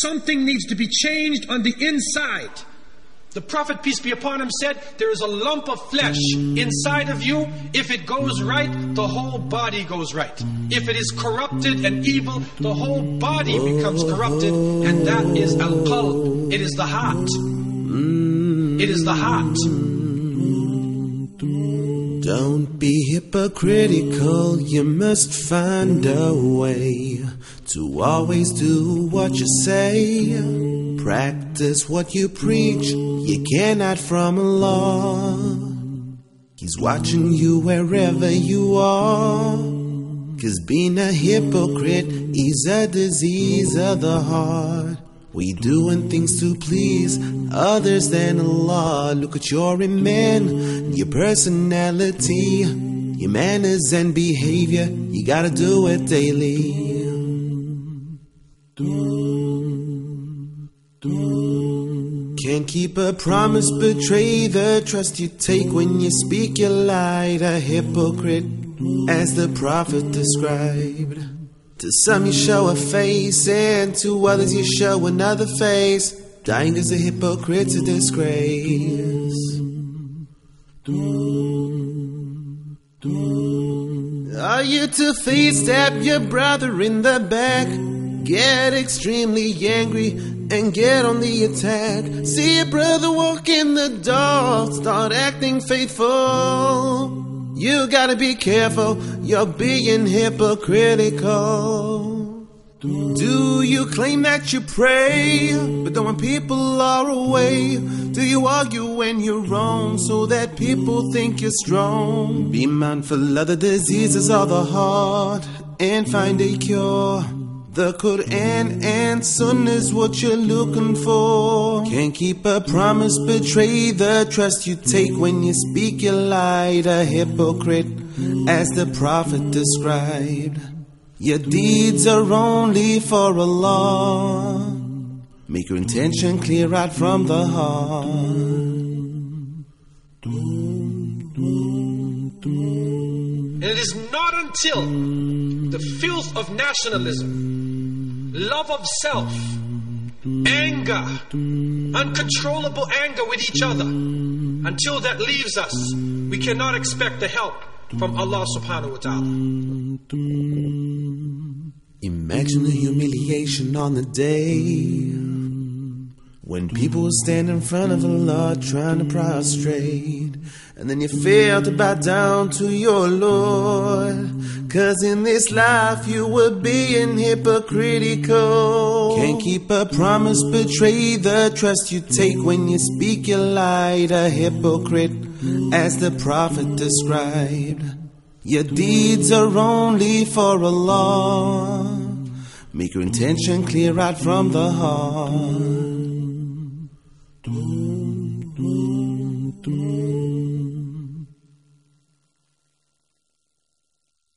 Something needs to be changed on the inside. The Prophet, peace be upon him, said, There is a lump of flesh inside of you. If it goes right, the whole body goes right. If it is corrupted and evil, the whole body becomes corrupted. And that is al qalb. It is the heart. It is the heart. Don't be hypocritical, you must find a way to always do what you say. Practice what you preach, you cannot from Allah. He's watching you wherever you are. Cause being a hypocrite is a disease of the heart. We doing things to please others than Allah. Look at your iman, your personality, your manners and behavior. You gotta do it daily. Can't keep a promise, betray the trust you take when you speak your lie. A hypocrite, as the prophet described. To some you show a face, and to others you show another face. Dying as a hypocrite's disgrace. Are you to face stab your brother in the back? Get extremely angry and get on the attack. See your brother walk in the door, start acting faithful. You gotta be careful, you're being hypocritical. Do you claim that you pray, but then when people are away, do you argue when you're wrong so that people think you're strong? Be mindful of the diseases of the heart and find a cure. The Quran and Sunnah is what you're looking for. Can't keep a promise, betray the trust you take when you speak your lie. A hypocrite, as the Prophet described. Your deeds are only for Allah. Make your intention clear right from the heart. Until the filth of nationalism, love of self, anger, uncontrollable anger with each other, until that leaves us, we cannot expect the help from Allah subhanahu wa ta'ala. Imagine the humiliation on the day when people stand in front of Allah trying to prostrate, and then you fail to bow down to your Lord. Cause in this life you were being hypocritical. Can't keep a promise, betray the trust you take when you speak your lie. A hypocrite, as the Prophet described. Your deeds are only for Allah. Make your intention clear right from the heart. Tú